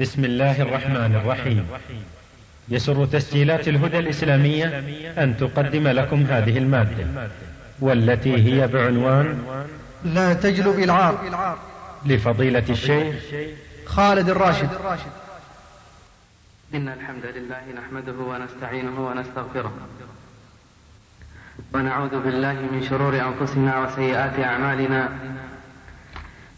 بسم الله الرحمن الرحيم. يسر تسجيلات الهدى الإسلامية أن تقدم لكم هذه المادة والتي هي بعنوان لا تجلب العار لفضيلة الشيخ خالد الراشد. إن الحمد لله نحمده ونستعينه ونستغفره ونعوذ بالله من شرور أنفسنا وسيئات أعمالنا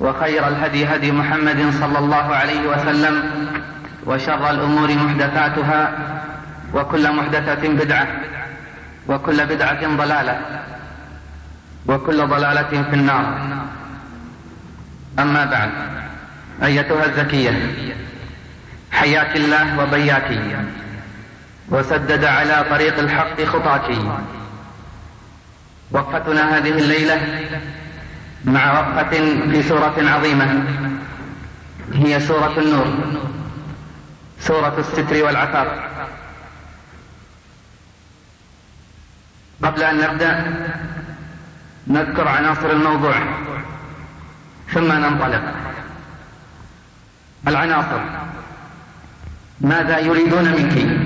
وخير الهدي هدي محمد صلى الله عليه وسلم وشر الأمور محدثاتها وكل محدثة بدعة وكل بدعة ضلالة وكل ضلالة في النار. أما بعد أيتها الزكية حياك الله وبياك. وسدد على طريق الحق خطاك. وقفتنا هذه الليلة مع وقفة في سورة عظيمة. هي سورة النور. سورة الستر والعفاف قبل أن نبدأ نذكر عناصر الموضوع. ثم ننطلق. العناصر. ماذا يريدون منك؟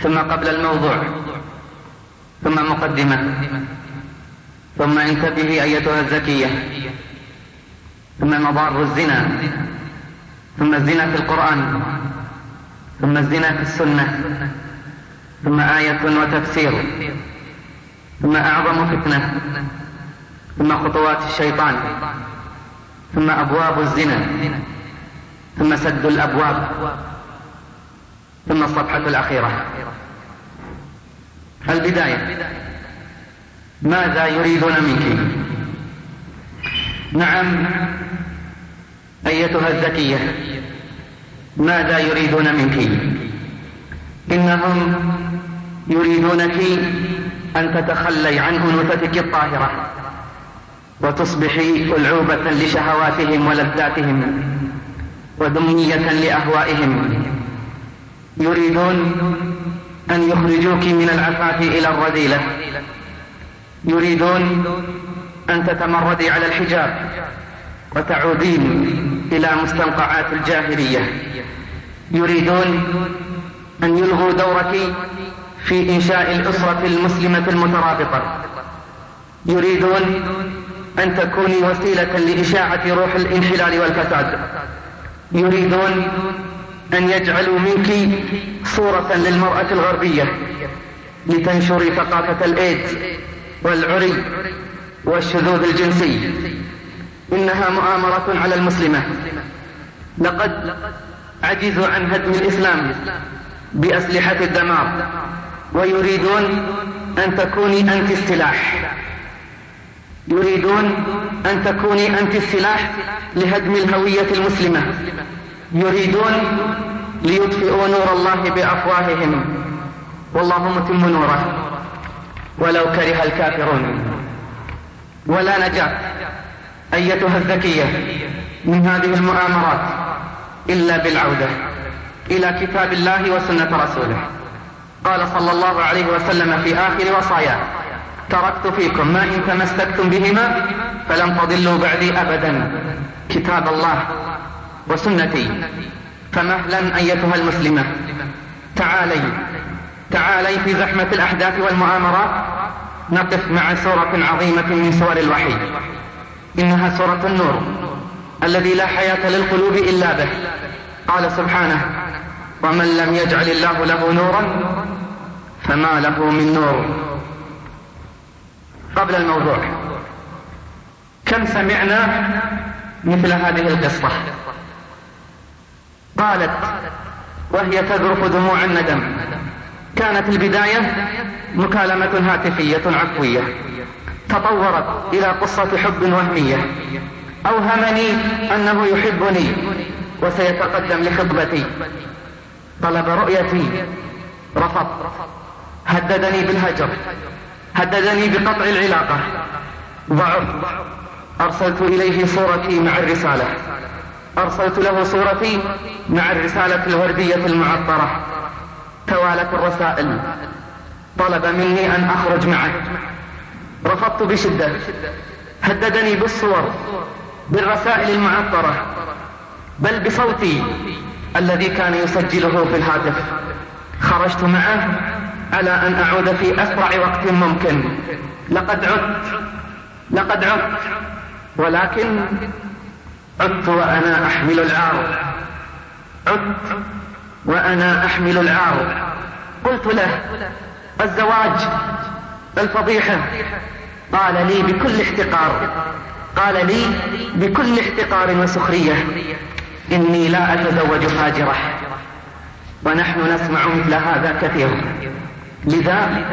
ثم قبل الموضوع. ثم مقدمة. ثم انتبهي أيتها الزكية. ثم مضار الزنا. ثم الزنا في القرآن. ثم الزنا في السنة. ثم آية وتفسير. ثم أعظم فتنة. ثم خطوات الشيطان. ثم أبواب الزنا. ثم سد الأبواب. ثم الصفحة الأخيرة. البداية. ماذا يريدون منك؟ نعم أيتها الذكية ماذا يريدون منك؟ إنهم يريدونك أن تتخلي عن أنوثتك الطاهرة وتصبحي ألعوبة لشهواتهم ولذاتهم ودمية لأهوائهم. يريدون أن يخرجوك من العفاف إلى الرذيلة. يريدون أن تتمردي على الحجاب وتعودين إلى مستنقعات الجاهلية. يريدون أن يلغوا دورك في إنشاء الأسرة المسلمة المترابطة. يريدون أن تكوني وسيلة لإشاعة روح الانحلال والفساد. يريدون أن يجعلوا منك صورة للمرأة الغربية لتنشري ثقافة الإيدز. والعري والشذوذ الجنسي. إنها مؤامرة على المسلمة. لقد عجزوا عن هدم الإسلام بأسلحة الدمار ويريدون أن تكوني أنت السلاح. يريدون أن تكوني أنت السلاح لهدم الهوية المسلمة. يريدون ليطفئوا نور الله بأفواههم. والله متم نوره. ولو كره الكافرون. ولا نجاة أيتها الذكية من هذه المؤامرات إلا بالعودة إلى كتاب الله وسنة رسوله. قال صلى الله عليه وسلم في آخر وصاياه تركت فيكم ما إن تمسكتم بهما فلن تضلوا بعدي أبدا. كتاب الله وسنتي. فمهلا أيتها المسلمة. تعالي تعالي في زحمة الأحداث والمؤامرات نقف مع سورة عظيمة من سور الوحي. إنها سورة النور الذي لا حياة للقلوب إلا به. قال سبحانه ومن لم يجعل الله له نورا فما له من نور. قبل الموضوع كم سمعنا مثل هذه القصة؟ قالت وهي تذرف دموع الندم. كانت البداية مكالمة هاتفية عفوية. تطورت إلى قصة حب وهمية. أوهمني أنه يحبني وسيتقدم لخطبتي. طلب رؤيتي. رفضت هددني بالهجر. هددني بقطع العلاقة. ضعف. أرسلت إليه صورتي مع الرسالة. أرسلت له صورتي مع الرسالة الوردية المعطرة. توالت الرسائل. طلب مني أن أخرج معه رفضت بشدة. هددني بالصور بالرسائل المعطرة بل بصوتي الذي كان يسجله في الهاتف. خرجت معه على أن أعود في أسرع وقت ممكن. لقد عدت. لقد عدت. ولكن عدت وأنا أحمل العار. عدت. وأنا أحمل العار. قلت له الزواج الفضيحة. قال لي بكل احتقار. قال لي بكل احتقار وسخرية. إني لا أتزوج فاجرة. ونحن نسمع مثل هذا كثيرا لذا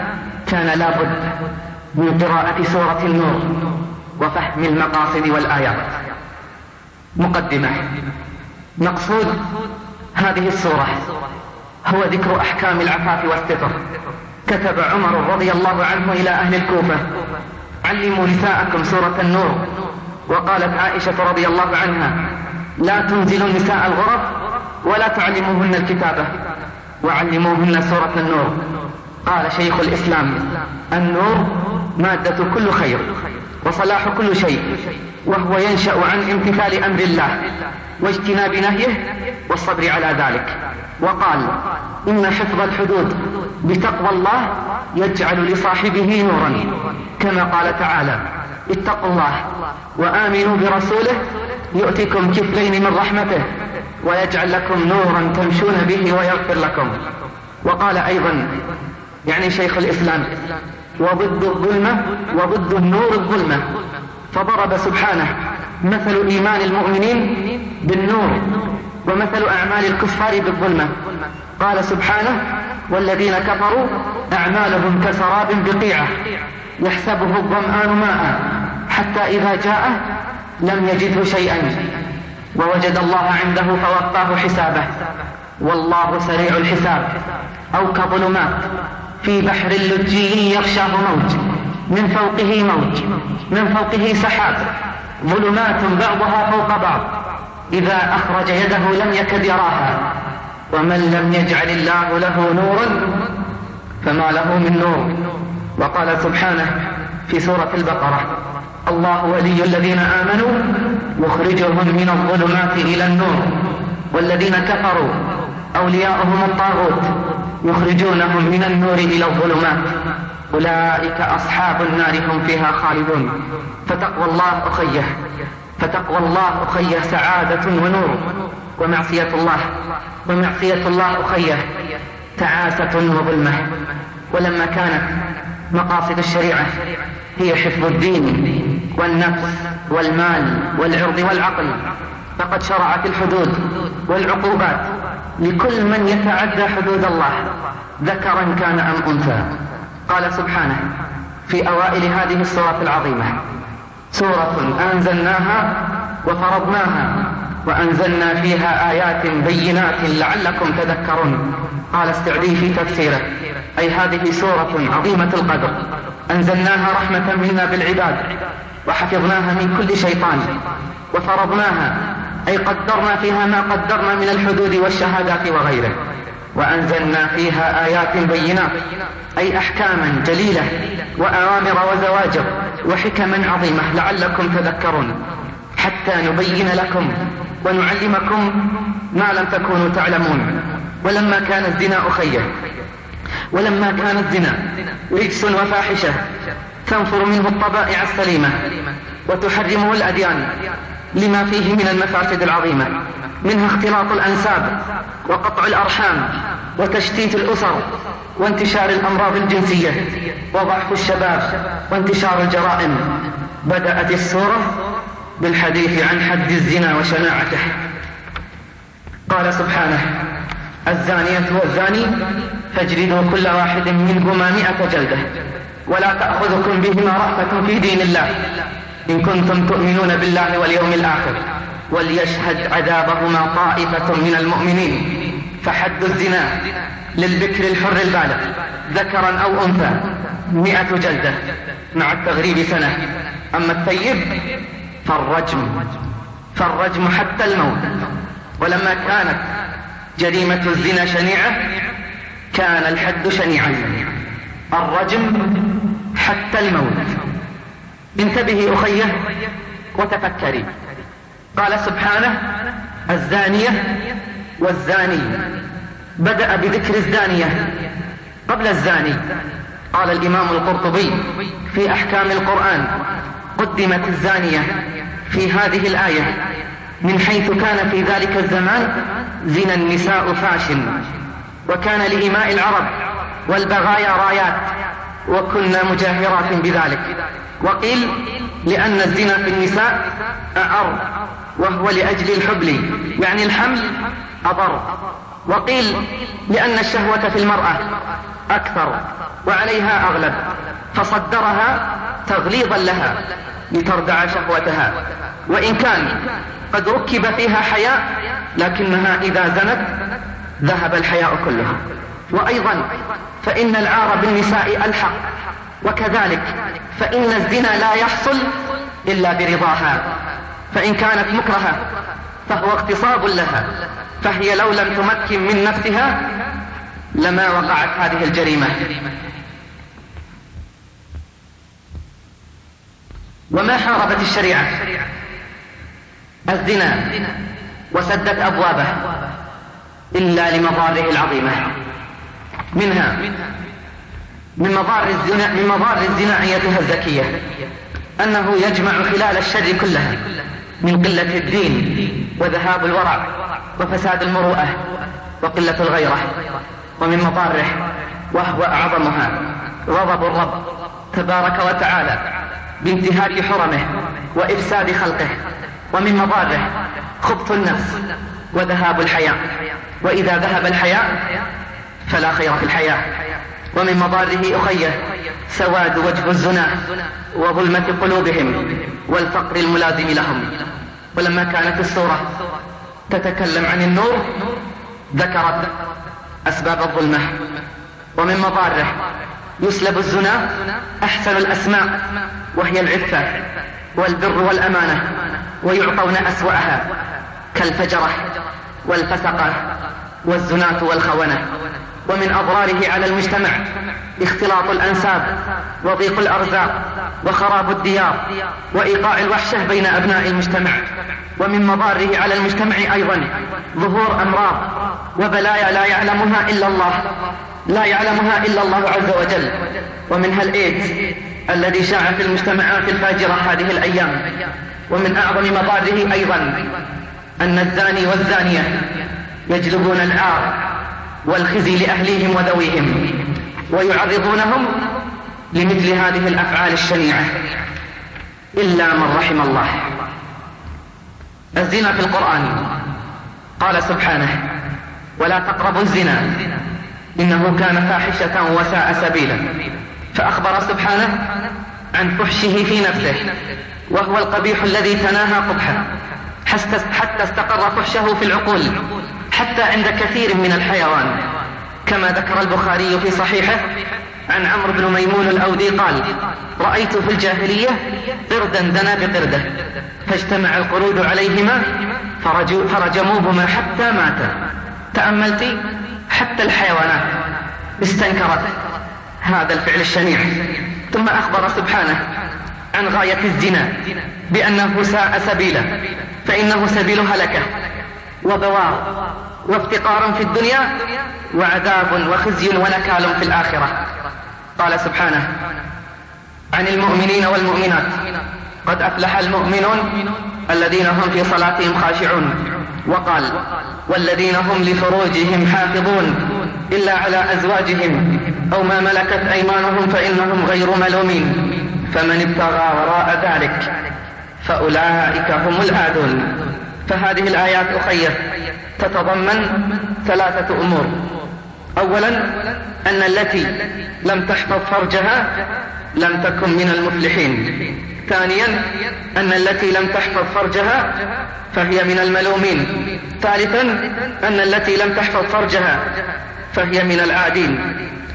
كان لابد من قراءة سورة النور وفهم المقاصد والآيات. مقدمة. مقصود هذه السورة. هو ذكر أحكام العفاف والستر. كتب عمر رضي الله عنه إلى أهل الكوفة. علموا نساءكم سورة النور. وقالت عائشة رضي الله عنها لا تنزلوا النساء الغرف ولا تعلموهن الكتابة. وعلموهن سورة النور. قال شيخ الإسلام النور مادة كل خير. وصلاح كل شيء وهو ينشأ عن امتثال أمر الله واجتناب نهيه والصبر على ذلك. وقال إن حفظ الحدود بتقوى الله يجعل لصاحبه نورا. كما قال تعالى اتقوا الله وآمنوا برسوله يؤتكم كفلين من رحمته ويجعل لكم نورا تمشون به ويغفر لكم. وقال أيضا يعني شيخ الإسلام وضد الظلمة وضد النور الظلمة. فضرب سبحانه مثل إيمان المؤمنين بالنور ومثل أعمال الكفار بالظلمة. قال سبحانه والذين كفروا أعمالهم كسراب بقيعة يحسبه الظمآن ماء حتى إذا جاءه لم يجده شيئا. ووجد الله عنده فوقاه حسابه. والله سريع الحساب. أو كظلمات في بحر لجي يغشاه موج من فوقه موج من فوقه سحاب. ظلمات بعضها فوق بعض. إذا أخرج يده لم يكد يراها. ومن لم يجعل الله له نورا فما له من نور. وقال سبحانه في سورة البقرة الله ولي الذين آمنوا يخرجهم من الظلمات إلى النور. والذين كفروا أولياؤهم الطاغوت. يخرجونهم من النور إلى الظلمات. أولئك أصحاب النار هم فيها خالدون. فتقوى الله أخيه. فتقوى الله أخيه سعادة ونور. ومعصية الله. ومعصية الله أخيه تعاسة وظلمة. ولما كانت مقاصد الشريعة هي حفظ الدين والنفس والمال والعرض والعقل فقد شرعت الحدود والعقوبات. لكل من يتعدى حدود الله ذكرا كان أم أنثى. قال سبحانه في أوائل هذه السورة العظيمة سورة أنزلناها وفرضناها وأنزلنا فيها آيات بينات لعلكم تذكرون. قال استعدي في تفسيره أي هذه سورة عظيمة القدر أنزلناها رحمة منا بالعباد. وحفظناها من كل شيطان. وفرضناها أي قدرنا فيها ما قدرنا من الحدود والشهادات وغيره. وأنزلنا فيها آيات بينات أي أحكاما جليلة وأوامر وزواجر وحكما عظيمة لعلكم تذكرون. حتى نبين لكم ونعلمكم ما لم تكونوا تعلمون. ولما كان الزنا أخيه ولما كان الزنا رجس وفاحشة تنفر منه الطبائع السليمة وتحرمه الأديان لما فيه من المفاسد العظيمة منها اختلاط الأنساب وقطع الأرحام وتشتيت الأسر وانتشار الأمراض الجنسية وضعف الشباب وانتشار الجرائم. بدأت السورة بالحديث عن حد الزنا وشناعته. قال سبحانه الزانية والزاني فاجلدوا كل واحد منهما مئة جلدة. ولا تأخذكم بهما رأفة في دين الله. إن كنتم تؤمنون بالله واليوم الآخر وليشهد عذابهما طائفة من المؤمنين. فحد الزنا للبكر الحر البالغ. ذكرا أو أنثى مئة جلدة. مع التغريب سنة. أما الطيب فالرجم. فالرجم حتى الموت. ولما كانت جريمة الزنا شنيعة كان الحد شنيعا. الرجم حتى الموت. انتبهي أخيه وتفكري. قال سبحانه الزانية والزاني. بدأ بذكر الزانية قبل الزاني. قال الإمام القرطبي في أحكام القرآن قدمت الزانية في هذه الآية من حيث كان في ذلك الزمان زنا النساء فاشن وكان لإماء العرب والبغايا رايات وكنا مجاهرات بذلك. وقيل لأن الزنا في النساء أعر وهو لأجل الحبل يعني الحمل أضر. وقيل لأن الشهوة في المرأة أكثر وعليها أغلب فصدرها تغليظا لها لتردع شهوتها. وإن كان قد ركب فيها حياء لكنها إذا زنت ذهب الحياء كله وأيضا فإن العار بالنساء ألحق. وكذلك فإن الزنا لا يحصل إلا برضاها. فإن كانت مكرهة فهو اغتصاب لها. فهي لو لم تمكن من نفسها لما وقعت هذه الجريمة. وما حاربت الشريعة؟ الزنا. وسدت أبوابه إلا لمضاره العظيمة. منها. من مضار الزنا من مضار الزنا أيتها الزكية أنه يجمع خلال الشر كلها. من قلة الدين وذهاب الورع وفساد المروءة وقلة الغيرة. ومن مضاره وهو أعظمها. غضب الرب تبارك وتعالى بانتهاك حرمه وإفساد خلقه. ومن مضاره خبث النفس وذهاب الحياة وإذا ذهب الحياة فلا خير في الحياة. ومن مضاره أخيه سواد وجه الزنا وظلمة قلوبهم والفقر الملازم لهم. ولما كانت السورة تتكلم عن النور ذكرت أسباب الظلمة. ومن مضاره يسلب الزنا أحسن الأسماء وهي العفة والبر والأمانة ويعطون أسوأها كالفجرة والفسقة والزناة والخونة. ومن أضراره على المجتمع اختلاط الأنساب وضيق الأرزاق وخراب الديار وإيقاع الوحشة بين أبناء المجتمع. ومن مضاره على المجتمع أيضا ظهور أمراض وبلايا لا يعلمها إلا الله لا يعلمها إلا الله عز وجل. ومنها الإيدز الذي شاع في المجتمعات الفاجرة هذه الأيام. ومن أعظم مضاره أيضا أن الزاني والزانية يجلبون العار والخزي لأهليهم وذويهم ويعرضونهم لمثل هذه الأفعال الشنيعة إلا من رحم الله. الزنا في القرآن. قال سبحانه ولا تقربوا الزنا. إنه كان فاحشة وساء سبيلا. فأخبر سبحانه عن فحشه في نفسه وهو القبيح الذي تناهى قبحه حتى استقر فحشه في العقول. حتى عند كثير من الحيوان. كما ذكر البخاري في صحيحه عن عمرو بن ميمون الأودي قال رأيت في الجاهلية قردا دنا بقردة فاجتمع القرود عليهما فرجموهما حتى ماتا. تأملت حتى الحيوانات استنكرت هذا الفعل الشنيع. ثم أخبر سبحانه عن غاية الزنا بأنه ساء سبيلا فإنه سبيل هلكة وبوار وافتقار في الدنيا وعذاب وخزي ونكال في الآخرة. قال سبحانه عن المؤمنين والمؤمنات قد أفلح المؤمنون الذين هم في صلاتهم خاشعون. وقال والذين هم لفروجهم حافظون إلا على أزواجهم أو ما ملكت أيمانهم فإنهم غير ملومين فمن ابتغى وراء ذلك فأولئك هم العادون فهذه الآيات أخية تتضمن ثلاثة أمور. أولا أن التي لم تحفظ فرجها لم تكن من المفلحين. ثانيا أن التي لم تحفظ فرجها فهي من الملومين. ثالثا أن التي لم تحفظ فرجها فهي من العادين.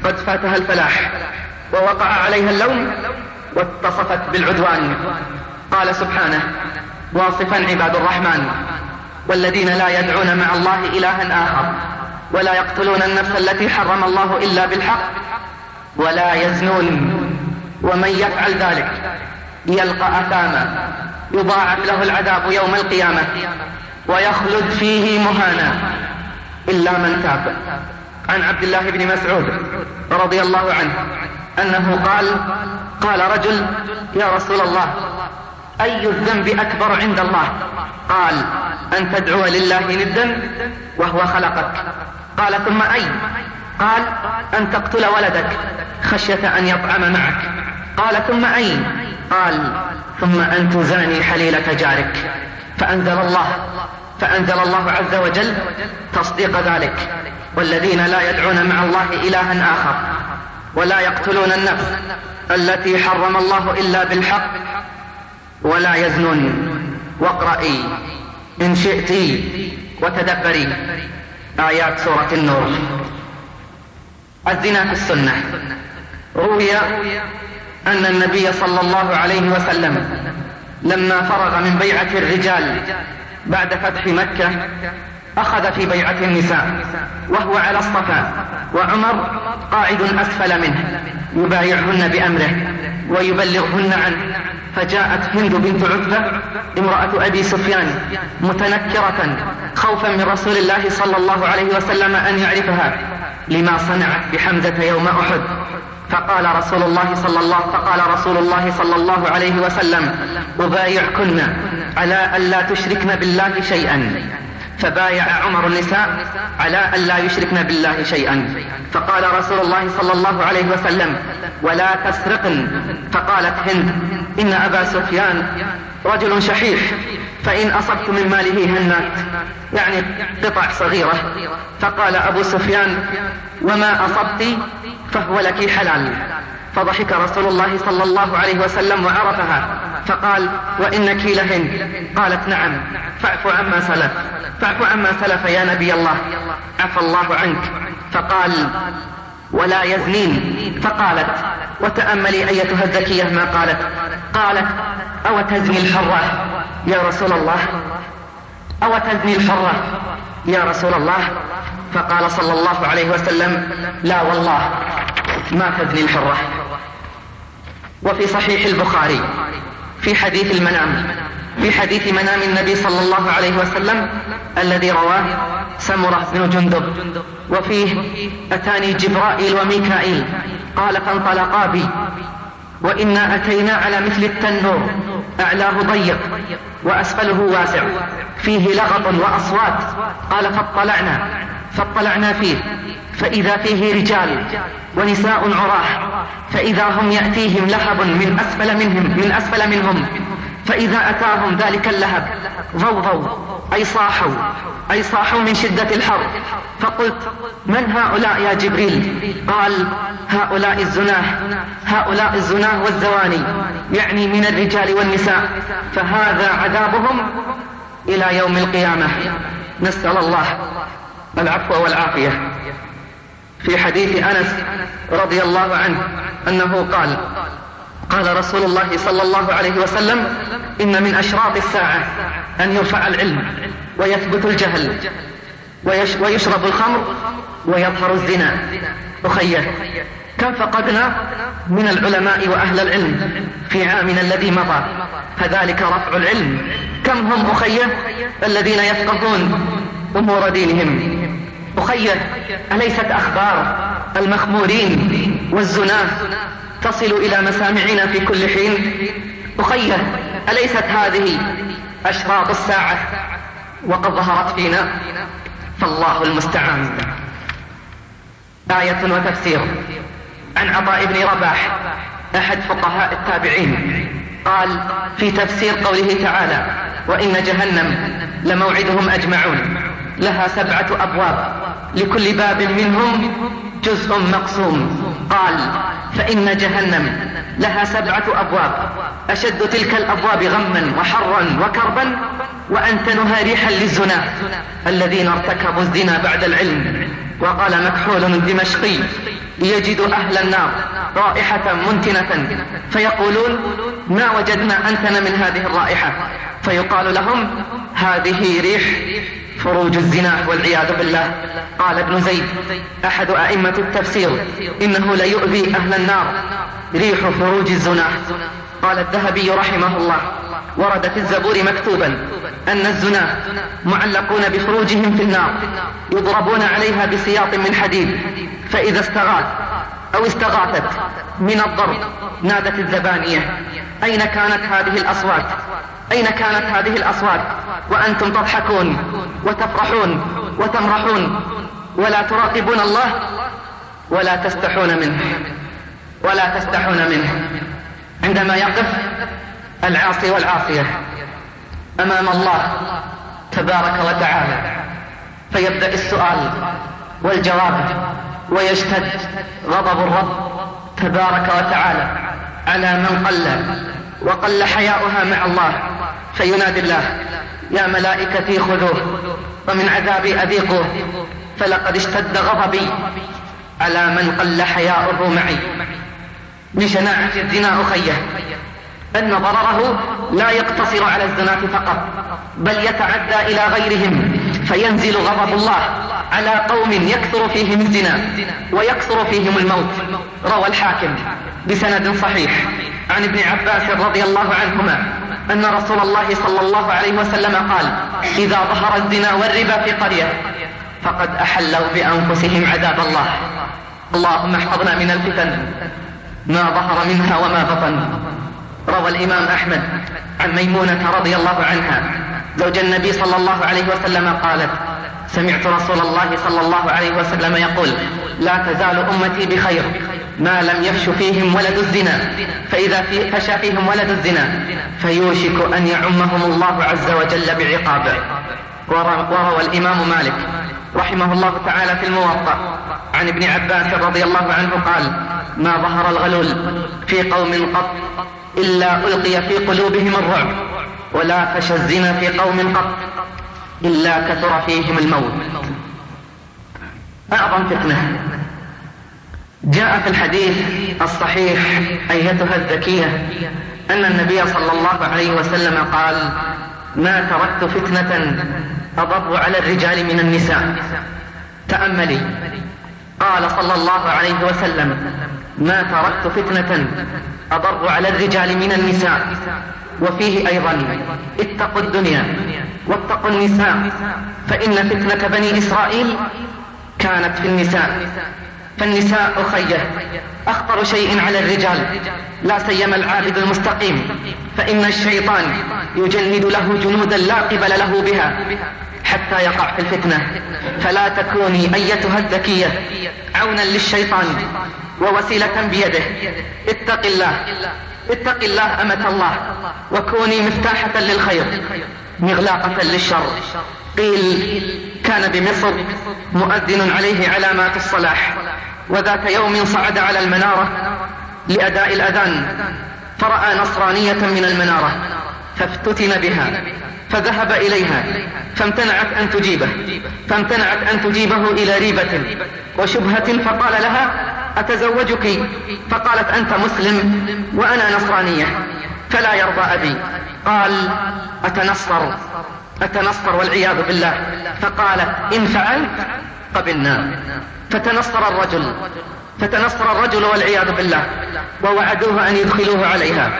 قد فاتها الفلاح ووقع عليها اللوم واتصفت بالعدوان. قال سبحانه واصفا عباد الرحمن والذين لا يدعون مع الله إلها آخر ولا يقتلون النفس التي حرم الله إلا بالحق ولا يزنون ومن يفعل ذلك يلقى أثاما يضاعف له العذاب يوم القيامة ويخلد فيه مهانا إلا من تاب. عن عبد الله بن مسعود رضي الله عنه أنه قال قال رجل يا رسول الله أي الذنب أكبر عند الله؟ قال أن تدعو لله ندا وهو خلقك. قال ثم أي قال أن تقتل ولدك خشية أن يطعم معك. قال ثم أي قال ثم أن تزاني حليلة جارك. فأنزل الله فأنزل الله عز وجل تصديق ذلك. والذين لا يدعون مع الله إلها آخر. ولا يقتلون النفس التي حرم الله إلا بالحق. ولا يزنون واقرأي. إن شئت وتدبري. آيات سورة النور. الزنا في السنة. روي أن النبي صلى الله عليه وسلم لما فرغ من بيعة الرجال بعد فتح مكة أخذ في بيعة النساء وهو على الصفا وعمر قاعد أسفل منه يبايعهن بأمره ويبلغهن عنه. فجاءت هند بنت عتبة امرأة أبي سفيان متنكرة خوفا من رسول الله صلى الله عليه وسلم أن يعرفها لما صنعت بحمزة يوم أحد. فقال رسول الله صلى الله فقال رسول الله صلى الله عليه وسلم أبايعكن على ألا تشركن بالله شيئا. فبايع عمر النساء على أن لا يشركن بالله شيئا. فقال رسول الله صلى الله عليه وسلم ولا تسرقن. فقالت هند إن أبا سفيان رجل شحيح فإن أصبت من ماله هنات. يعني قطع صغيرة. فقال أبو سفيان وما أصبت فهو لك حلال. فضحك رسول الله صلى الله عليه وسلم وعرفها. فقال وإنك لهند قالت نعم. فاعف عما سلف. فاعف عما سلف يا نبي الله. عفى الله عنك. فقال ولا يزنين. فقالت وتأملي أيتها الذكية ما قالت. قالت أو تزني الحرة يا رسول الله. أو تزني الحرة يا رسول الله. فقال صلى الله عليه وسلم لا والله ما تزني الحرة. وفي صحيح البخاري في حديث المنام في حديث منام النبي صلى الله عليه وسلم الذي رواه سمرة بن جندب. وفيه أتاني جبرائيل وميكائيل قال فانطلقا بي وإنا أتينا على مثل التنور أعلاه ضيق وأسفله واسع فيه لغط وأصوات قال فاطلعنا فاطلعنا فيه. فإذا فيه رجال ونساء عراه فإذا هم يأتيهم لهب من أسفل منهم من أسفل منهم فإذا أتاهم ذلك اللهب ضوضوا أي صاحوا أي صاحوا من شدة الحر. فقلت من هؤلاء يا جبريل؟ قال هؤلاء الزناه هؤلاء الزناه والزواني يعني من الرجال والنساء. فهذا عذابهم إلى يوم القيامة. نسأل الله العفو والعافية. في حديث أنس رضي الله عنه أنه قال قال رسول الله صلى الله عليه وسلم إن من أشراط الساعة أن يرفع العلم ويثبت الجهل ويشرب الخمر ويظهر الزنا. أخيه كم فقدنا من العلماء وأهل العلم في عامنا الذي مضى فذلك رفع العلم. كم هم أخيه الذين يفقهون أمور دينهم؟ أخيه أليست أخبار المخمورين والزناه تصل إلى مسامعنا في كل حين؟ أخيه أليست هذه أشراط الساعة وقد ظهرت فينا؟ فالله المستعان. آية وتفسير. عن عطاء بن رباح أحد فقهاء التابعين قال في تفسير قوله تعالى وإن جهنم لموعدهم أجمعون لها سبعة أبواب. لكل باب منهم جزء مقسوم. قال فإن جهنم لها سبعة أبواب. أشد تلك الأبواب غما وحرا وكربا وأنتنها ريحا للزنا. الذين ارتكبوا الزنا بعد العلم. وقال مكحول الدمشقي يجد أهل النار رائحة منتنة. فيقولون ما وجدنا أنتن من هذه الرائحة. فيقال لهم هذه ريح فروج الزنا والعياذ بالله. قال ابن زيد أحد أئمة التفسير إنه ليؤذي أهل النار. ريح فروج الزنا. قال الذهبي رحمه الله ورد في الزبور مكتوبا أن الزنا معلقون بفروجهم في النار يضربون عليها بسياط من حديد فإذا استغاث أو استغاثت من الضرب نادت الزبانية. أين كانت هذه الأصوات؟ أين كانت هذه الأصوات؟ وأنتم تضحكون وتفرحون وتمرحون. ولا تراقبون الله ولا تستحون منه. ولا تستحون منه. عندما يقف العاصي والعاصية أمام الله تبارك وتعالى فيبدأ السؤال والجواب ويشتد. غضب الرب تبارك وتعالى على من قل وقل حياؤها مع الله. فينادي الله يا ملائكتي خذوه ومن عذابي أذيقوه. فلقد اشتد غضبي على من قل حياؤه معي. من شناعة الزنا أخيه. أن ضرره لا يقتصر على الزناة فقط بل يتعدى إلى غيرهم. فينزل غضب الله على قوم يكثر فيهم الزنا ويكثر فيهم الموت. روى الحاكم بسند صحيح. عن ابن عباس رضي الله عنهما أن رسول الله صلى الله عليه وسلم قال إذا ظهر الزنا والربا في قرية فقد أحلوا بأنفسهم عذاب الله. اللهم احفظنا من الفتن ما ظهر منها وما بطن. روى الإمام أحمد عن ميمونة رضي الله عنها زوج النبي صلى الله عليه وسلم قالت سمعت رسول الله صلى الله عليه وسلم يقول لا تزال أمتي بخير ما لم يفش فيهم ولد الزنا فإذا في فشى فيهم ولد الزنا فيوشك أن يعمهم الله عز وجل بعقابه وروى الإمام مالك رحمه الله تعالى في الموطأ عن ابن عباس رضي الله عنه قال ما ظهر الغلول في قوم قط إلا ألقي في قلوبهم الرعب. ولا فشى الزنا في قوم قط إلا كثر فيهم الموت. أعظم فتنة جاء في الحديث الصحيح أيتها الذكية أن النبي صلى الله عليه وسلم قال ما تركت فتنة أضر على الرجال من النساء. تأملي. قال صلى الله عليه وسلم ما تركت فتنة أضر على الرجال من النساء. وفيه أيضا اتقوا الدنيا واتقوا النساء فإن فتنة بني إسرائيل كانت في النساء. فالنساء أخية أخطر شيء على الرجال لا سيما العابد المستقيم فإن الشيطان يجند له جنودا لا قبل له بها حتى يقع في الفتنة. فلا تكوني أيتها الذكية عونا للشيطان ووسيلة بيده. اتق الله. اتق الله أمة الله وكوني مفتاحة للخير مغلاقة للشر. قيل كان بمصر مؤذن عليه علامات الصلاح وذات يوم صعد على المنارة لأداء الأذان فرأى نصرانية من المنارة فافتتن بها فذهب إليها فامتنعت أن تجيبه فامتنعت أن تجيبه إلى ريبة وشبهة فقال لها أتزوجك؟ فقالت أنت مسلم وأنا نصرانية. فلا يرضى أبي. قال أتنصر. أتنصر والعياذ بالله. فقالت إن فعلت قبلنا فتنصر الرجل. فتنصر الرجل والعياذ بالله. ووعدوه أن يدخلوه عليها.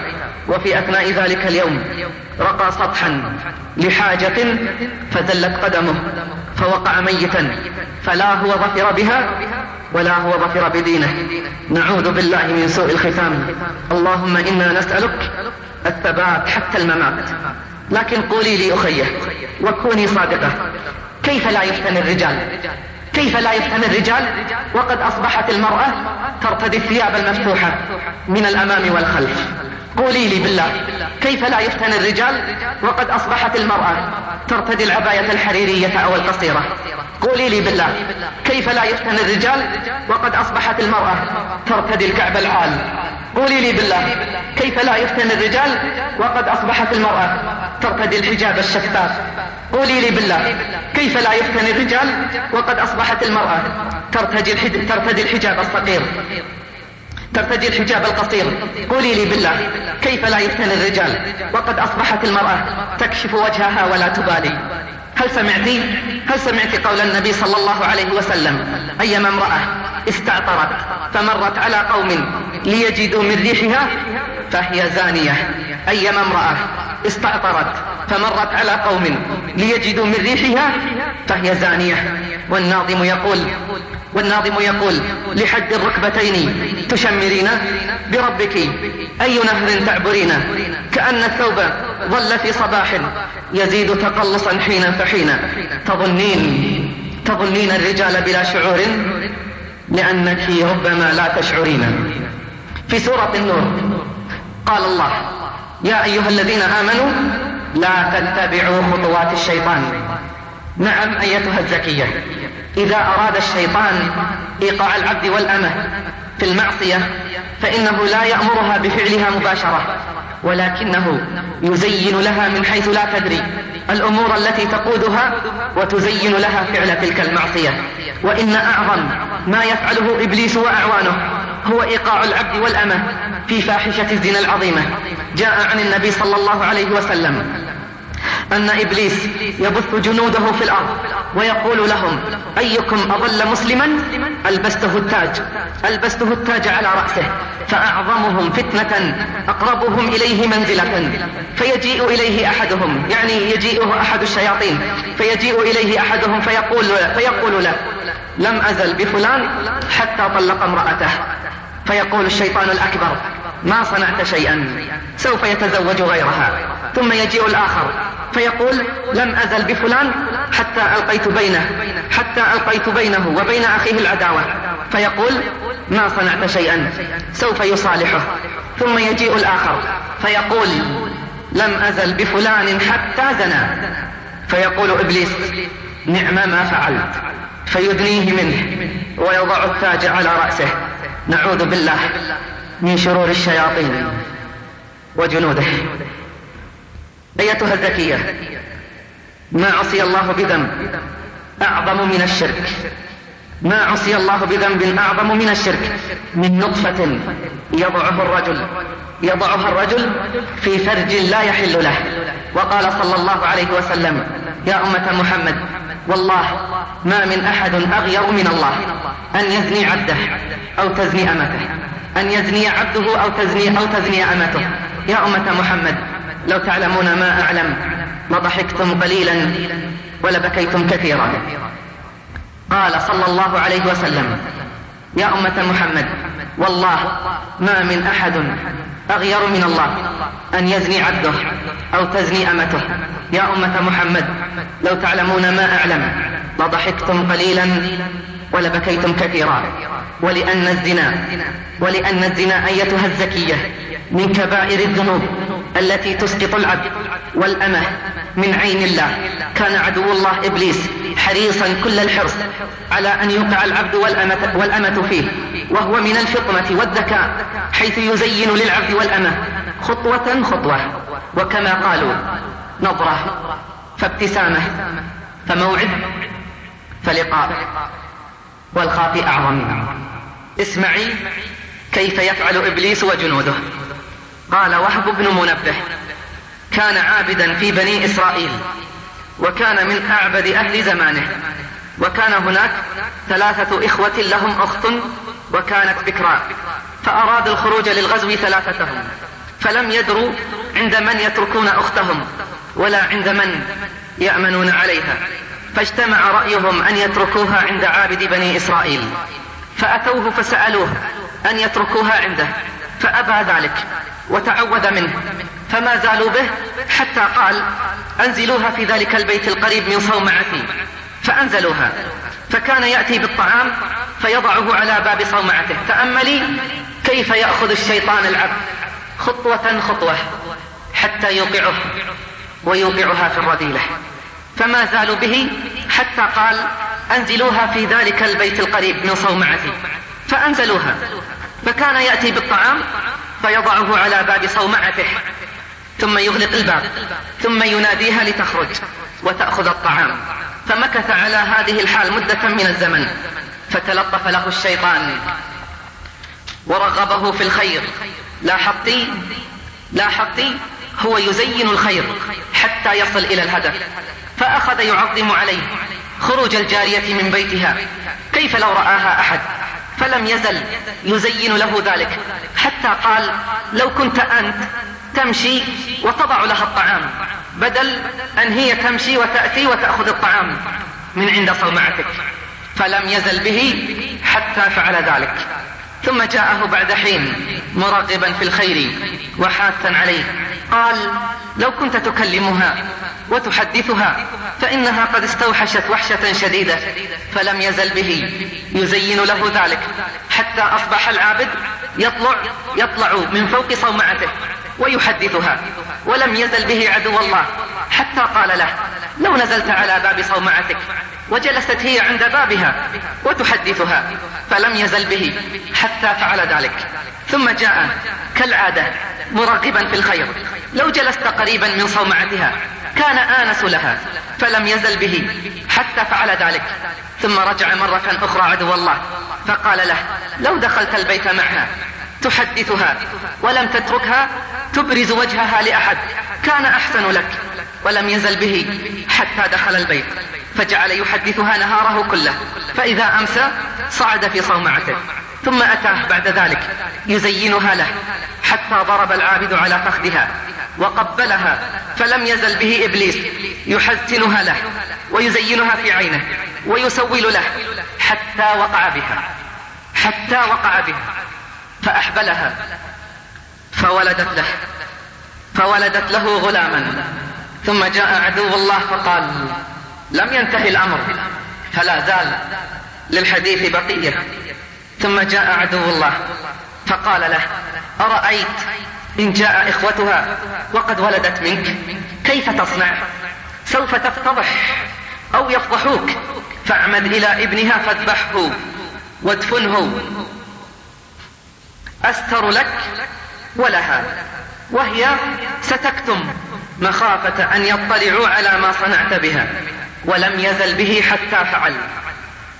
وفي أثناء ذلك اليوم رقى سطحا لحاجة فزلت قدمه فوقع ميتا فلا هو ظفر بها ولا هو ظفر بدينه. نعوذ بالله من سوء الختام. اللهم إنا نسألك الثبات حتى الممات. لكن قولي لي أخيه وكوني صادقة كيف لا يفتن الرجال؟ كيف لا يفتن الرجال وقد أصبحت المرأة ترتدي الثياب المفتوحة من الأمام والخلف. قولي لي بالله كيف لا يفتن الرجال وقد أصبحت المرأة ترتدي العباية الحريرية أو القصيرة؟ قولي لي بالله كيف لا يفتن الرجال وقد أصبحت المرأة ترتدي الكعب العال قولي لي بالله كيف لا يفتن الرجال وقد أصبحت المرأة ترتدي الحجاب الشفاف قولي لي بالله كيف لا يفتن الرجال وقد أصبحت المرأة ترتدي ترتدي الحجاب الصغير؟ ترتدي الحجاب القصير. قولي لي بالله كيف لا يفتن الرجال وقد أصبحت المرأة تكشف وجهها ولا تبالي؟ هل سمعتي؟ هل سمعت قول النبي صلى الله عليه وسلم؟ أيما امرأة استعطرت فمرت على قوم ليجدوا من ريحها فهي زانية. أيما امرأة استعطرت فمرت على قوم ليجدوا من ريحها فهي زانية. والناظم يقول والناظم يقول لحد الركبتين تشمرين بربك أي نهر تعبرين؟ كأن الثوب ظل في صباح يزيد تقلصا حينا فحينا تظنين تظنين الرجال بلا شعور؟ لأنك ربما لا تشعرين. في سورة النور قال الله يا أيها الذين آمنوا لا تتبعوا خطوات الشيطان. نعم أيتها الزكية. إذا أراد الشيطان إيقاع العبد والأمة في المعصية فإنه لا يأمرها بفعلها مباشرة. ولكنه يزين لها من حيث لا تدري الأمور التي تقودها وتزين لها فعل تلك المعصية. وإن أعظم ما يفعله إبليس وأعوانه هو إيقاع العبد والأمة في فاحشة الزنا العظيمة. جاء عن النبي صلى الله عليه وسلم أن إبليس يبث جنوده في الأرض ويقول لهم أيكم أضل مسلما؟ ألبسته التاج ألبسته التاج على رأسه فأعظمهم فتنة أقربهم إليه منزلة فيجيء إليه أحدهم يعني يجيئه أحد الشياطين فيجيء إليه أحدهم فيقول, فيقول له لم أزل بفلان حتى طلق امرأته. فيقول الشيطان الأكبر ما صنعت شيئا سوف يتزوج غيرها. ثم يجيء الآخر فيقول لم أزل بفلان حتى ألقيت بينه حتى ألقيت بينه وبين أخيه العداوة. فيقول ما صنعت شيئا سوف يصالحه. ثم يجيء الآخر فيقول لم أزل بفلان حتى زنى. فيقول إبليس نعم ما فعلت. فيدنيه منه ويضع التاج على رأسه. نعوذ بالله من شرور الشياطين وجنوده. أيتها الذكية ما عصي الله بذنب أعظم من الشرك. ما عصي الله بذنب أعظم من الشرك. من نطفة يضعه الرجل يضعها الرجل في فرج لا يحل له. وقال صلى الله عليه وسلم يا أمة محمد والله ما من أحد أغير من الله. أن يزني عبده أو تزني أمته. أن يزني عبده أو تزني أو تزني أمته. يا أمة محمد لو تعلمون ما أعلم لضحكتم قليلا ولبكيتم كثيرا. قال صلى الله عليه وسلم يا أمة محمد والله ما من أحد أغير من الله أن يزني عبده أو تزني أمته. يا أمة محمد لو تعلمون ما أعلم لضحكتم قليلا ولبكيتم كثيرا ولأن الزنا ولأن الزنا أيتها الزكية. من كبائر الذنوب التي تسقط العبد والأمة من عين الله. كان عدو الله إبليس حريصا كل الحرص على أن يوقع العبد والأمة, والأمة فيه. وهو من الفطنة والذكاء حيث يزين للعبد والأمة خطوة خطوة. وكما قالوا نظرة فابتسامة فموعد فلقاء. والخاطئ أعظم. اسمعي كيف يفعل إبليس وجنوده. قال وهب بن منبه كان عابدا في بني إسرائيل وكان من أعبد أهل زمانه وكان هناك ثلاثة إخوة لهم أخت وكانت بكراء فأرادوا الخروج للغزو ثلاثتهم فلم يدروا عند من يتركون أختهم ولا عند من يأمنون عليها فاجتمع رأيهم أن يتركوها عند عابد بني إسرائيل فأتوه فسألوه أن يتركوها عنده فأبى ذلك وتعوذ منه. فما زالوا به حتى قال أنزلوها في ذلك البيت القريب من صومعتي فأنزلوها. فكان يأتي بالطعام فيضعه على باب صومعته تأملي كيف يأخذ الشيطان العبد؟ خطوة خطوة حتى يوقعه ويوقعها في الرذيلة. فما زالوا به حتى قال أنزلوها في ذلك البيت القريب من صومعتي فأنزلوها. فكان يأتي بالطعام فيضعه على باب صومعته ثم يغلق الباب ثم يناديها لتخرج وتأخذ الطعام. فمكث على هذه الحال مدة من الزمن فتلطف له الشيطان ورغبه في الخير. لاحظتي لاحظتي هو يزين الخير حتى يصل إلى الهدف. فأخذ يعظم عليه خروج الجارية من بيتها كيف لو رآها أحد؟ فلم يزل يزين له ذلك. حتى قال لو كنت أنت تمشي وتضع لها الطعام بدل أن هي تمشي وتأتي وتأخذ الطعام من عند صومعتك. فلم يزل به حتى فعل ذلك. ثم جاءه بعد حين مرغبا في الخير وحاثا عليه. قال لو كنت تكلمها وتحدثها فإنها قد استوحشت وحشة شديدة فلم يزل به. يزين له ذلك حتى أصبح العابد يطلع يطلع من فوق صومعته. ويحدثها ولم يزل به عدو الله. حتى قال له لو نزلت على باب صومعتك وجلست هي عند بابها وتحدثها فلم يزل به حتى فعل ذلك. ثم جاء كالعادة مرغبا في الخير. لو جلست قريبا من صومعتها كان آنس لها فلم يزل به حتى فعل ذلك. ثم رجع مرة أخرى عدو الله فقال له لو دخلت البيت معها تحدثها ولم تتركها تبرز وجهها لأحد. كان أحسن لك ولم يزل به حتى دخل البيت. فجعل يحدثها نهاره كله. فإذا أمسى صعد في صومعته. ثم أتاه بعد ذلك يزينها له حتى ضرب العابد على فخذها وقبلها. فلم يزل به إبليس. يحسنها له ويزينها في عينه ويسول له حتى وقع بها. حتى وقع بها. فأحبلها. فولدت له. فولدت له غلاما. ثم جاء عدو الله فقال لم ينتهي الأمر. فلا زال للحديث بقية. ثم جاء عدو الله فقال له أرأيت إن جاء إخوتها وقد ولدت منك؟ كيف تصنع؟ سوف تفتضح أو يفضحوك. فاعمد إلى ابنها فاذبحه وادفنه. أستر لك ولها وهي ستكتم مخافة أن يطلعوا على ما صنعت بها ولم يزل به حتى فعل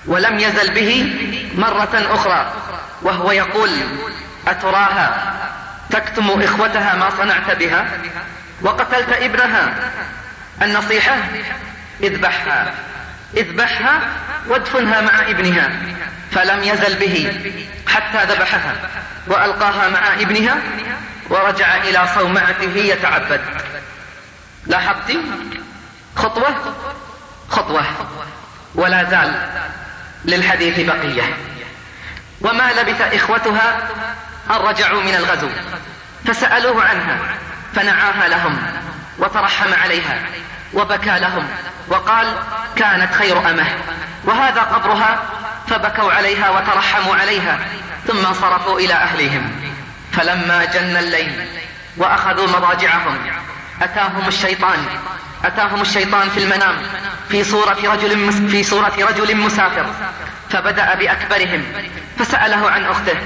ولم يزل به مرة أخرى وهو يقول أتراها تكتم إخوتها ما صنعت بها وقتلت ابنها النصيحة اذبحها اذبحها وادفنها مع ابنها فلم يزل به حتى ذبحها. وألقاها مع ابنها ورجع إلى صومعته يتعبد. لاحظت؟ خطوة خطوة. ولا زال للحديث بقية. وما لبث إخوتها أن رجعوا من الغزو. فسألوه عنها فنعاها لهم وترحم عليها وبكى لهم وقال كانت خير أمه. وهذا قبرها فبكوا عليها وترحموا عليها ثم انصرفوا إلى أهلهم فلما جن الليل وأخذوا مضاجعهم أتاهم الشيطان أتاهم الشيطان في المنام في صورة رجل في صورة رجل مسافر. فبدأ بأكبرهم فسأله عن أخته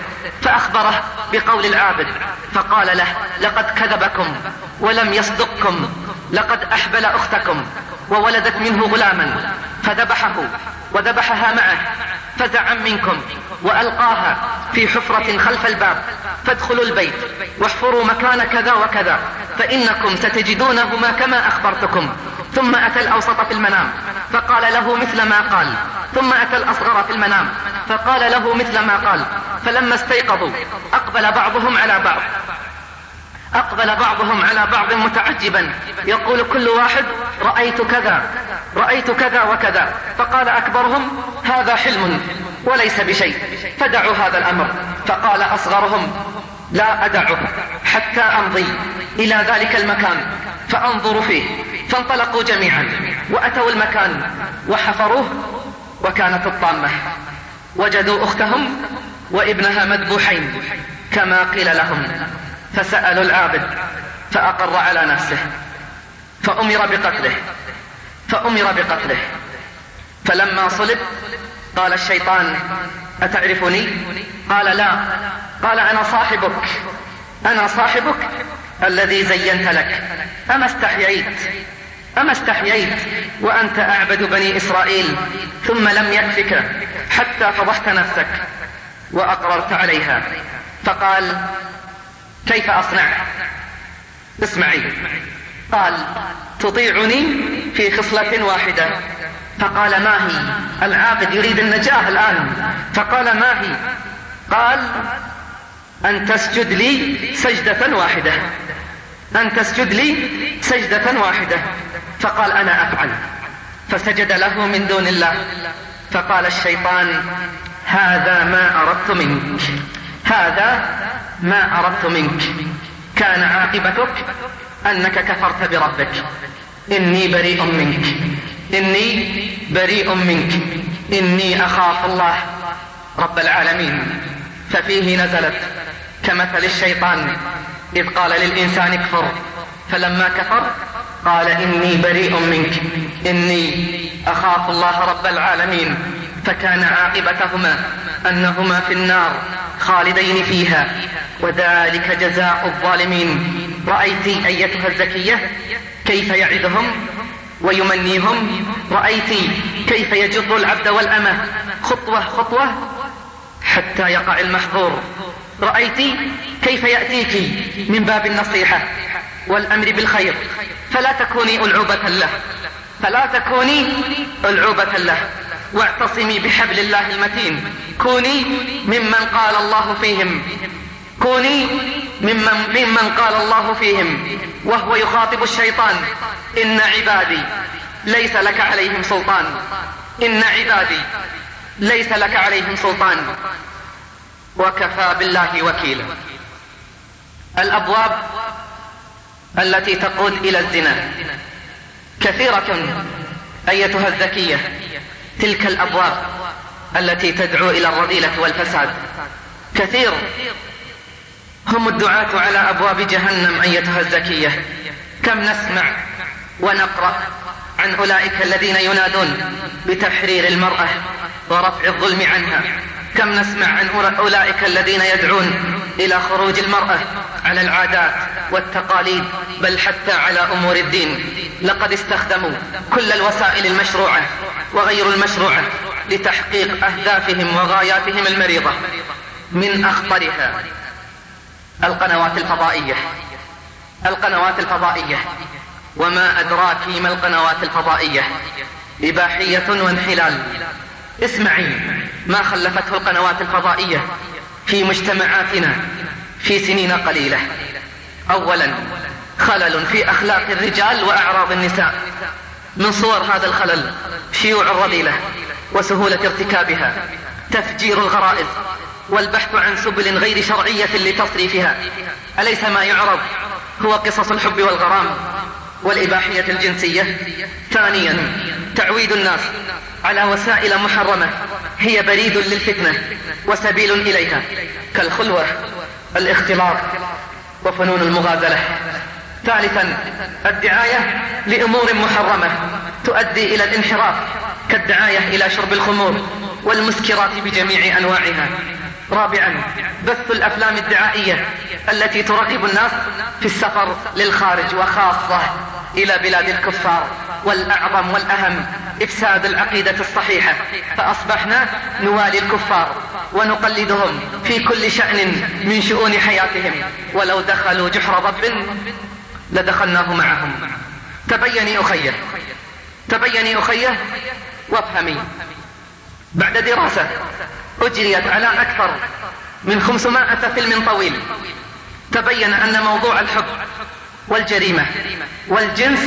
فأخبره بقول العابد فقال له لقد كذبكم ولم يصدقكم لقد أحبل أختكم وولدت منه غلاما فذبحه وذبحها معه فزعا منكم وألقاها في حفرة خلف الباب فادخلوا البيت واحفروا مكان كذا وكذا فإنكم ستجدونهما كما أخبرتكم. ثم أتى الأوسط في المنام فقال له مثل ما قال. ثم أتى الأصغر في المنام فقال له مثل ما قال. فلما استيقظوا أقبل بعضهم على بعض. أقبل بعضهم على بعض متعجبا. يقول كل واحد رأيت كذا. رأيت كذا وكذا. فقال أكبرهم هذا حلم وليس بشيء. فدعوا هذا الأمر. فقال أصغرهم لا أدعه حتى أمضي إلى ذلك المكان فأنظر فيه. فانطلقوا جميعا وأتوا المكان وحفروه وكانت الطامة. وجدوا أختهم وابنها مذبوحين كما قيل لهم. فسألوا العابد فأقر على نفسه فأمر بقتله. فأمر بقتله. فلما صلب قال الشيطان أتعرفني؟ قال لا. قال أنا صاحبك. أنا صاحبك الذي زينت لك. أما استحييت؟ أما استحييت؟ وأنت أعبد بني إسرائيل ثم لم يكفك حتى فضحت نفسك وأقررت عليها. فقال كيف أصنع؟ اسمعي. قال تطيعني في خصلة واحدة. فقال ما هي؟ العابد يريد النجاة الآن. فقال ما هي؟ قال أن تسجد لي سجدة واحدة. أن تسجد لي سجدة واحدة. فقال أنا أفعل. فسجد له من دون الله. فقال الشيطان هذا ما أردت منك. هذا ما أردت منك. كان عاقبتك أنك كفرت بربك. إني بريء منك. إني بريء منك. إني أخاف الله رب العالمين. ففيه نزلت كمثل الشيطان. إذ قال للإنسان اكفر. فلما كفر قال إني بريء منك. إني أخاف الله رب العالمين. فكان عاقبتهما أنهما في النار خالدين فيها. وذلك جزاء الظالمين. رأيت أيتها الزكية؟ كيف يعدهم ويمنيهم؟ رأيت كيف يجر العبد والأمة؟ خطوة خطوة حتى يقع المحظور. رأيت كيف يأتيك من باب النصيحة والأمر بالخير. فلا تكوني ألعوبة له. فلا تكوني ألعوبة له. واعتصمي بحبل الله المتين. كوني ممن قال الله فيهم. كوني ممن, ممن قال الله فيهم وهو يخاطب الشيطان. إن عبادي ليس لك عليهم سلطان. إن عبادي ليس لك عليهم سلطان. وكفى بالله وكيلا. الأبواب التي تقود إلى الزنا. كثيرة أيتها الذكية. تلك الأبواب التي تدعو إلى الرذيلة والفساد. كثير هم الدعاة على أبواب جهنم أيتها الزكية. كم نسمع ونقرأ عن أولئك الذين ينادون بتحرير المرأة ورفع الظلم عنها. كم نسمع عن أولئك الذين يدعون إلى خروج المرأة على العادات والتقاليد بل حتى على أمور الدين. لقد استخدموا كل الوسائل المشروعة وغير المشروعة لتحقيق أهدافهم وغاياتهم المريضة. من أخطرها القنوات الفضائية. القنوات الفضائية. وما أدراك ما القنوات الفضائية. إباحية وانحلال. اسمعي ما خلفته القنوات الفضائية في مجتمعاتنا في سنين قليلة. أولا خلل في أخلاق الرجال وأعراض النساء. من صور هذا الخلل؟ شيوع الرذيلة وسهولة ارتكابها. تفجير الغرائز. والبحث عن سبل غير شرعية لتصريفها. أليس ما يعرض هو قصص الحب والغرام والإباحية الجنسية؟ ثانيا تعويد الناس على وسائل محرمة هي بريد للفتنة وسبيل إليها كالخلوة الاختلاط وفنون المغازلة. ثالثا الدعاية لأمور محرمة تؤدي إلى الانحراف كالدعاية إلى شرب الخمور والمسكرات بجميع أنواعها. رابعا بث الأفلام الدعائية التي ترغب الناس في السفر للخارج وخاصة إلى بلاد الكفار والأعظم والأهم إفساد العقيدة الصحيحة. فأصبحنا نوالي الكفار ونقلدهم في كل شأن من شؤون حياتهم. ولو دخلوا جحر ضب لدخلناه معهم. تبيني أخيه. تبيني أخيه وافهمي. بعد دراسة أجريت على أكثر من 500 فيلم طويل. تبين أن موضوع الحب والجريمة والجنس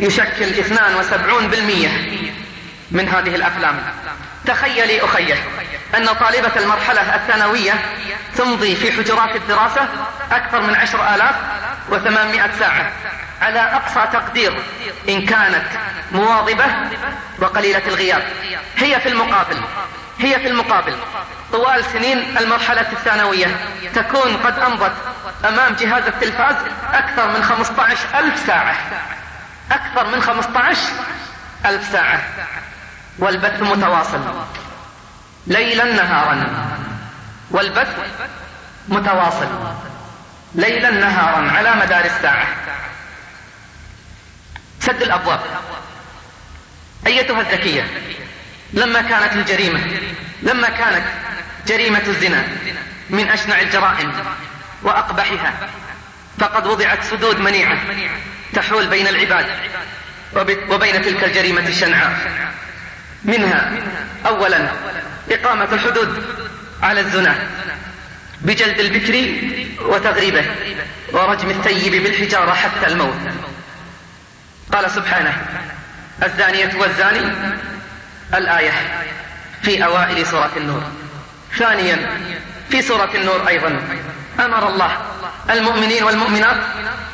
يشكل 72% من هذه الأفلام. تخيلي أخيه أن طالبة المرحلة الثانوية تمضي في حجرات الدراسة أكثر من عشر آلاف وثمانمائة ساعة على أقصى تقدير إن كانت مواظبة وقليلة الغياب. هي في المقابل هي في المقابل. طوال سنين المرحلة الثانوية تكون قد أمضت أمام جهاز التلفاز أكثر من 15 ألف ساعة. أكثر من 15 ألف ساعة. والبث متواصل. ليلا نهارا. والبث متواصل. ليلا نهارا على مدار الساعة. سد الأبواب. أيتها الذكية. لما كانت الجريمة لما كانت جريمة الزنا من أشنع الجرائم وأقبحها فقد وضعت سدود منيعة تحول بين العباد وبين تلك الجريمة الشنعاء منها أولا إقامة الحدود على الزنا بجلد البكر وتغريبه ورجم الثيب بالحجارة حتى الموت. قال سبحانه الزانية والزاني الآية في أوائل سورة النور. ثانيا في سورة النور أيضا. أمر الله المؤمنين والمؤمنات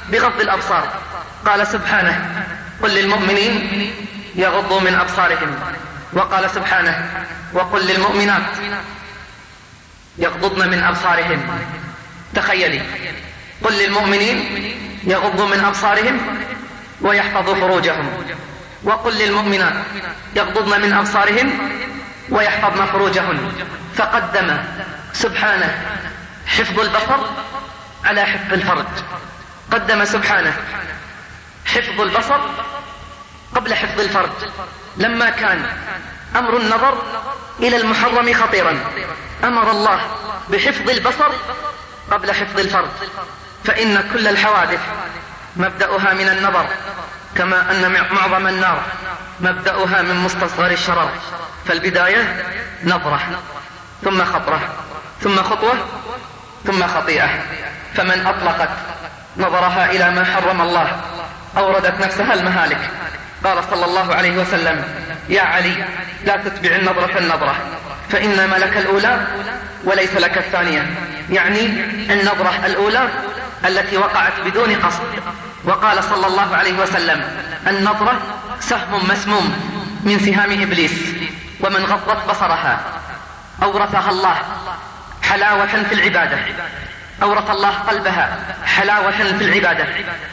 بغض الأبصار. قال سبحانه قل للمؤمنين يغضوا من أبصارهم. وقال سبحانه وقل للمؤمنات يغضضن من أبصارهم. تخيلي قل للمؤمنين يغضوا من أبصارهم ويحفظوا فروجهم وقل للمؤمنات يغضضن من أبصارهن ويحفظن فروجهن. فقدم سبحانه حفظ البصر على حفظ الفرج. قدم سبحانه حفظ البصر قبل حفظ الفرج. لما كان أمر النظر إلى المحرم خطيرا أمر الله بحفظ البصر قبل حفظ الفرج. فإن كل الحوادث مبدأها من النظر. كما أن معظم النار مبدأها من مستصغر الشرر فالبداية نظرة ثم خطرة ثم خطوة ثم خطيئة. فمن أطلقت نظرها إلى ما حرم الله أوردت نفسها المهالك. قال صلى الله عليه وسلم يا علي لا تتبع النظرة النظرة فإنما لك الأولى وليس لك الثانية. يعني النظرة الأولى التي وقعت بدون قصد. وقال صلى الله عليه وسلم النظرة سهم مسموم من سهام إبليس ومن غضت بصرها. أورثها الله حلاوة في العبادة. أورث الله قلبها حلاوة في العبادة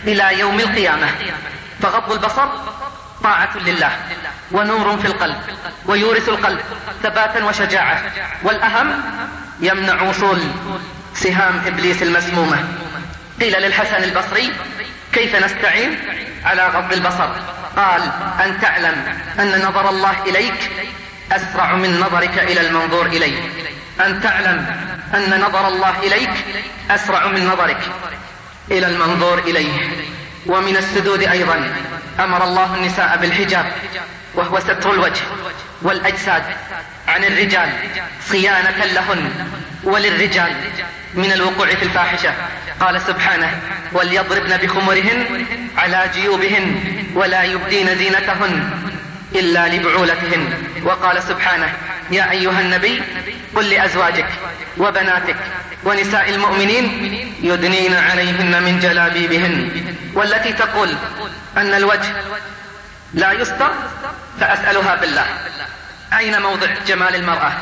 إلى يوم القيامة. فغض البصر طاعة لله ونور في القلب ويورث القلب ثباتا وشجاعة. والأهم يمنع وصول سهام إبليس المسمومة. قيل للحسن البصري كيف نستعين على غض البصر؟ قال أن تعلم أن نظر الله إليك أسرع من نظرك إلى المنظور إليه. أن تعلم أن نظر الله إليك أسرع من نظرك إلى المنظور إليه. ومن السدود أيضا أمر الله النساء بالحجاب وهو ستر الوجه والأجساد. عن الرجال صيانة لهن وللرجال من الوقوع في الفاحشة. قال سبحانه وليضربن بخمرهن على جيوبهن ولا يبدين زينتهن إلا لبعولتهن. وقال سبحانه يا أيها النبي قل لأزواجك وبناتك ونساء المؤمنين يدنين عليهن من جلابيبهن والتي تقول أن الوجه لا يستر فأسألها بالله. أين موضع جمال المرأة؟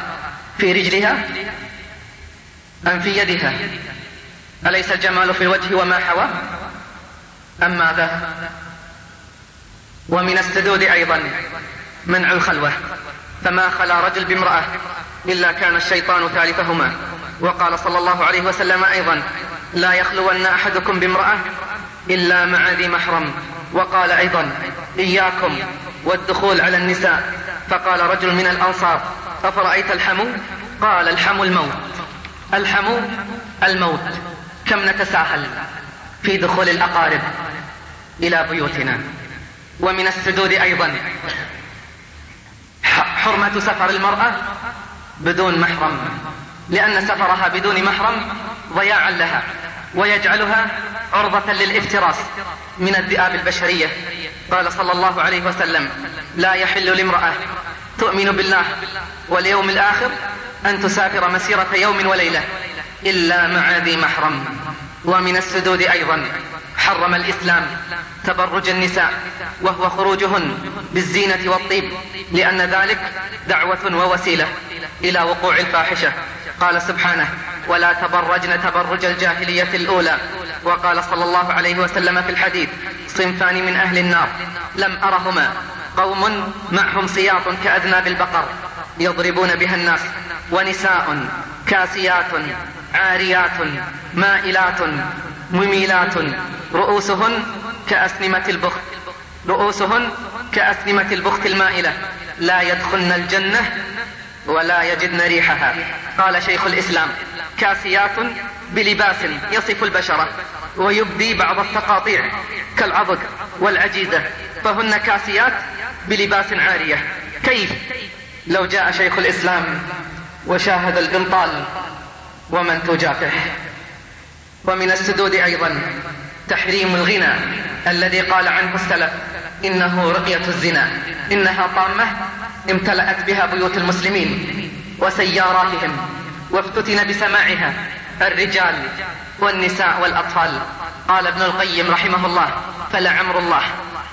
في رجلها أم في يدها؟ أليس الجمال في الوجه وما حوى؟ أم ماذا؟ ومن السدود أيضا منع الخلوة. فما خلا رجل بامرأة إلا كان الشيطان ثالثهما. وقال صلى الله عليه وسلم أيضا لا يخلون أحدكم بامرأة إلا مع ذي محرم. وقال أيضا إياكم والدخول على النساء. فقال رجل من الأنصار أفرأيت الحمو؟ قال الحمو الموت. الحمو الموت. كم نتساهل في دخول الأقارب إلى بيوتنا. ومن السدود أيضا. حرمة سفر المرأة بدون محرم. لأن سفرها بدون محرم ضياعا لها ويجعلها عرضة للافتراس من الذئاب البشرية. قال صلى الله عليه وسلم لا يحل لامرأة تؤمن بالله واليوم الآخر أن تسافر مسيرة يوم وليلة إلا مع ذي محرم. ومن السدود أيضا حرم الإسلام تبرج النساء وهو خروجهن بالزينة والطيب لأن ذلك دعوة ووسيلة إلى وقوع الفاحشة. قال سبحانه ولا تبرجن تبرج الجاهلية الأولى. وقال صلى الله عليه وسلم في الحديث صنفان من أهل النار لم أرهما. قوم معهم سياط كأذناب البقر يضربون بها الناس. ونساء كاسيات عاريات مائلات مميلات. رؤوسهن كأسنمة البخت رؤوسهن كأسنمة البخت المائلة. لا يدخلن الجنة ولا يجدن ريحها. قال شيخ الإسلام. كاسيات بلباس يصف البشرة ويبدي بعض التقاطيع كالعضد والعجيزة فهن كاسيات بلباس عارية. كيف؟ لو جاء شيخ الإسلام وشاهد القنطال ومن تجافح ومن السدود أيضا تحريم الغنى الذي قال عنه السلف إنه رقية الزنا إنها طامة امتلأت بها بيوت المسلمين وسياراتهم. وافتتن بسماعها الرجال والنساء والأطفال. قال ابن القيم رحمه الله فلعمر الله.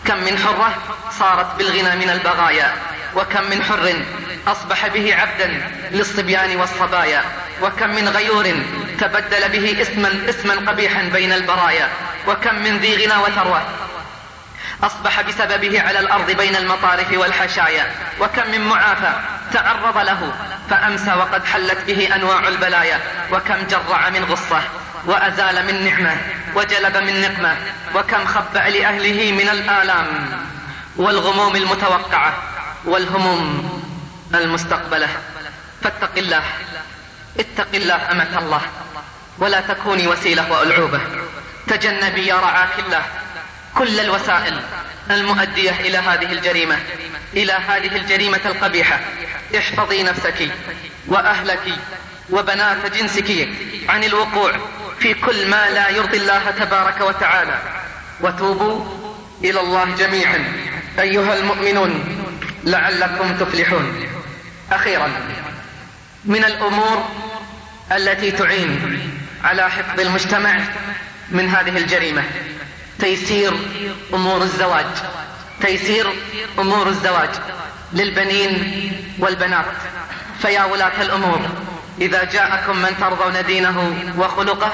كم من حرة صارت بالغنى من البغايا وكم من حر أصبح به عبدا للصبيان والصبايا وكم من غيور تبدل به اسما اسما قبيحا بين البرايا وكم من ذي غنى وثروة أصبح بسببه على الأرض بين المطارف والحشايا وكم من معافى تعرض له فأمسى وقد حلت به أنواع البلايا وكم جرع من غصة وأزال من نعمة وجلب من نقمة وكم خبأ لأهله من الآلام. والغموم المتوقعة والهموم المستقبلة. فاتق الله اتق الله أمة الله ولا تكوني وسيلة وألعوبة. تجنبي يا رعاك الله كل الوسائل المؤدية إلى هذه الجريمة إلى هذه الجريمة القبيحة. احفظي نفسك وأهلك وبنات جنسك عن الوقوع في كل ما لا يرضي الله تبارك وتعالى. وتوبوا إلى الله جميعا. أيها المؤمنون لعلكم تفلحون. أخيرا من الأمور التي تعين على حفظ المجتمع من هذه الجريمة. تيسير أمور الزواج تيسير أمور الزواج للبنين والبنات. فيا ولاة الأمور إذا جاءكم من ترضون دينه وخلقه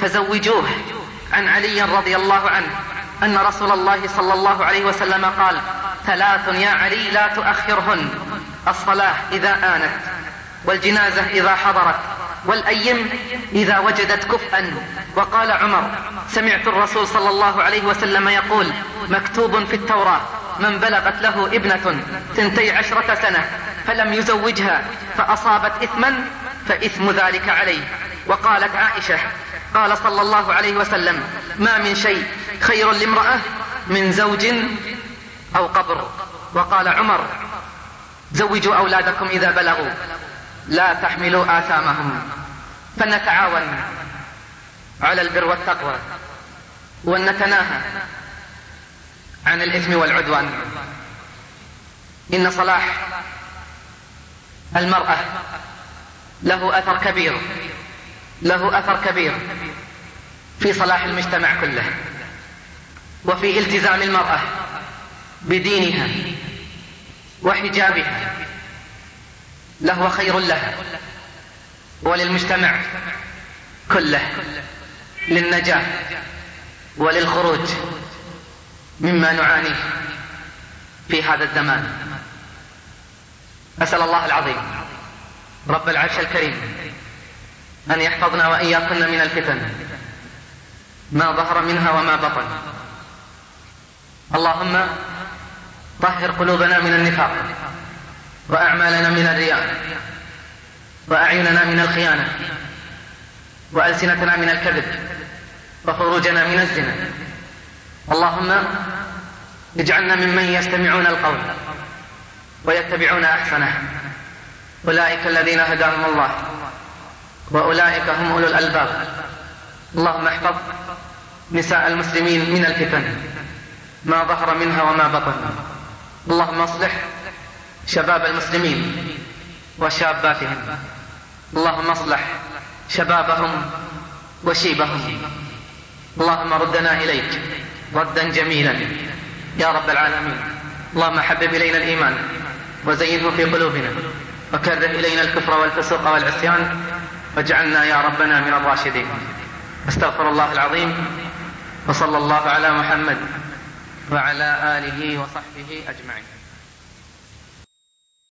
فزوجوه. عن علي رضي الله عنه أن رسول الله صلى الله عليه وسلم قال ثلاث يا علي لا تؤخرهن الصلاة إذا آنت والجنازة إذا حضرت. والأيم إذا وجدت كفءا. وقال عمر سمعت الرسول صلى الله عليه وسلم يقول مكتوب في التوراة من بلغت له ابنة ثنتي عشرة سنة فلم يزوجها فأصابت إثما فإثم ذلك عليه. وقالت عائشة قال صلى الله عليه وسلم ما من شيء خير لامرأة من زوج أو قبر. وقال عمر زوجوا أولادكم إذا بلغوا لا تحملوا آثامهم. فنتعاون على البر والتقوى ونتناهى عن الإثم والعدوان. إن صلاح المرأة له أثر كبير له أثر كبير في صلاح المجتمع كله وفي التزام المرأة بدينها وحجابها لهو خير لها. وللمجتمع كله للنجاة وللخروج مما نعانيه في هذا الزمان. أسأل الله العظيم رب العرش الكريم أن يحفظنا وإياكن من الفتن ما ظهر منها وما بطن. اللهم طهر قلوبنا من النفاق وأعمالنا من الرياء. وأعيننا من الخيانة وألسنتنا من الكذب وخروجنا من الزنا. اللهم اجعلنا ممن يستمعون القول ويتبعون أحسنه. أولئك الذين هداهم الله وأولئك هم أولو الألباب. اللهم احفظ نساء المسلمين من الفتن ما ظهر منها وما بطن. اللهم اصلح شباب المسلمين وشاباتهم. اللهم اصلح شبابهم وشيبهم. اللهم ردنا إليك ردا جميلا. يا رب العالمين. اللهم حبب إلينا الإيمان وزينه في قلوبنا وكره إلينا الكفر والفسوق والعصيان واجعلنا يا ربنا من الراشدين. أستغفر الله العظيم وصلى الله على محمد وعلى آله وصحبه أجمعين.